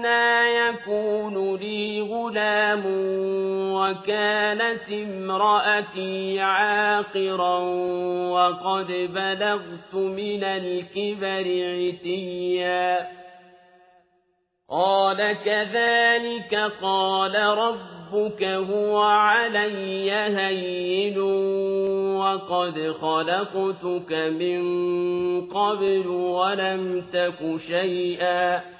أنا يكون لي غلام وكانت امرأتي عاقرا وقد بلغت من الكبر عتيا قال كذلك قال ربك هو علي هين وقد خلقتك من قبل ولم تك شيئا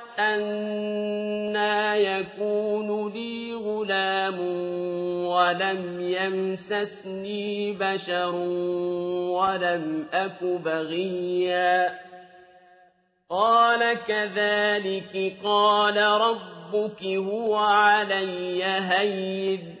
أنا يكون لي غلام ولم يمسسني بشر ولم أك بغيا قال كذلك قال ربك هو علي هين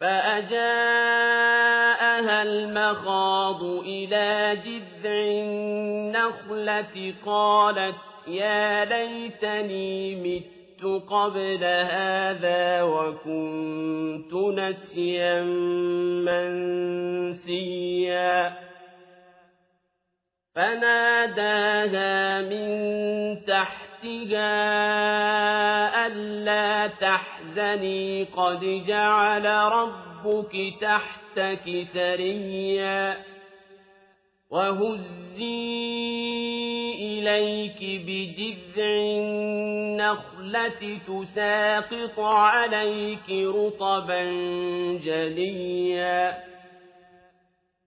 فأجاءها المخاض إلى جذع النخلة قالت يا ليتني مت قبل هذا وكنت نسيا منسيا. فناداها من تحتها ألا تحزني قد جعل ربك تحتك سريا وهزي إليك بجذع النخلة تساقط عليك رطبا جليا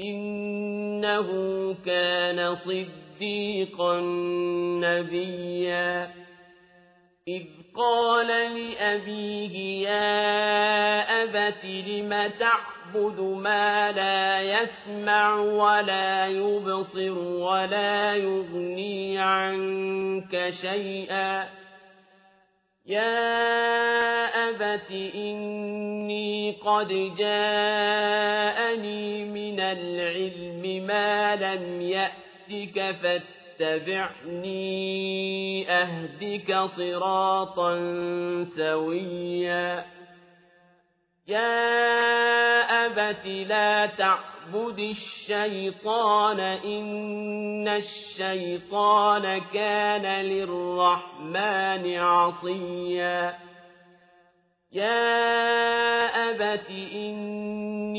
إنه كان صديقا نبيا. إذ قال لأبيه يا أبت لم تعبد ما لا يسمع ولا يبصر ولا يغني عنك شيئا؟ يا أبت إني قد من العلم ما لم يأتك فاتبعني أهدك صراطا سويا. يا أبت لا تعبد الشيطان إن الشيطان كان للرحمن عصيا. يا أبت إني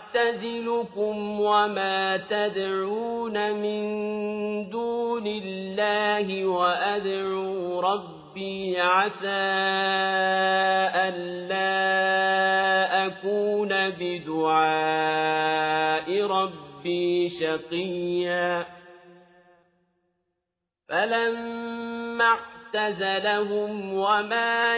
وأعتزلكم وما تدعون من دون الله وأدعو ربي عسى ألا أكون بدعاء ربي شقيا. فلما اعتزلهم وما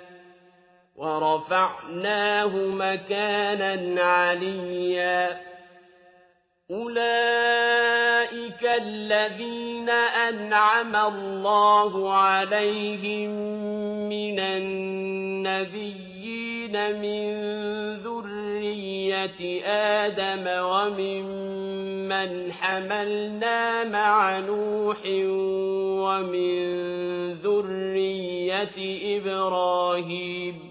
ورفعناه مكانا عليا. أولئك الذين أنعم الله عليهم من النبيين من ذرية آدم وممن حملنا مع نوح ومن ذرية إبراهيم.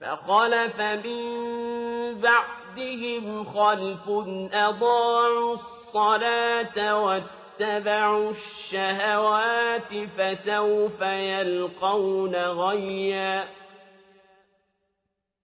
فخلف من بعدهم خلف أضاعوا الصلاة واتبعوا الشهوات فسوف يلقون غيا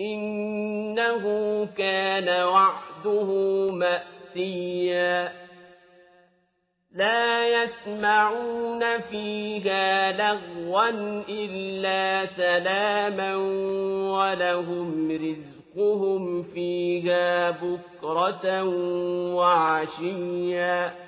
إنه كان وعده مأتيا. لا يسمعون فيها لغوا إلا سلاما ولهم رزقهم فيها بكرة وعشيا.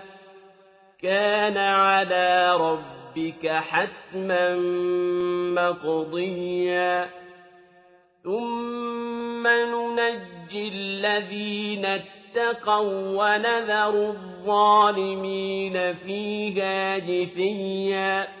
كان على ربك حتما مقضيا. ثم ننجي الذين اتقوا ونذر الظالمين فيها جثيا.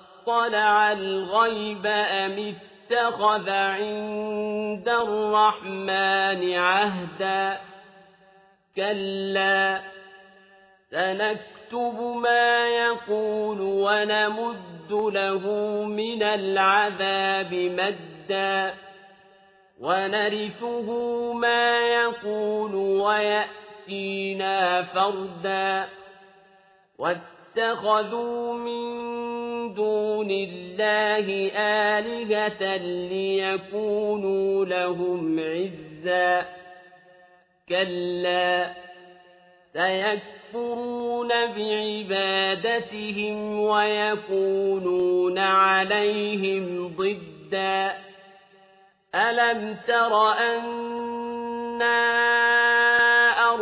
أطلع الغيب أم اتخذ عند الرحمن عهدا كلا سنكتب ما يقول ونمد له من العذاب مدا ونرثه ما يقول ويأتينا فردا واتخذوا من دون الله آلهة ليكونوا لهم عزا. كلا سيكفرون بعبادتهم ويكونون عليهم ضدا. ألم تر أنا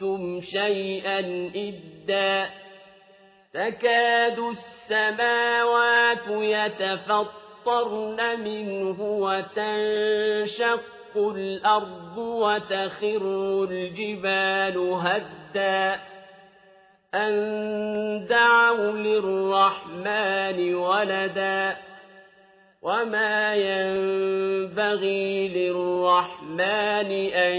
جئتم شيئا إدا تكاد السماوات يتفطرن منه وتنشق الأرض وتخر الجبال هدا أن دعوا للرحمن ولدا وما ينبغي للرحمن أن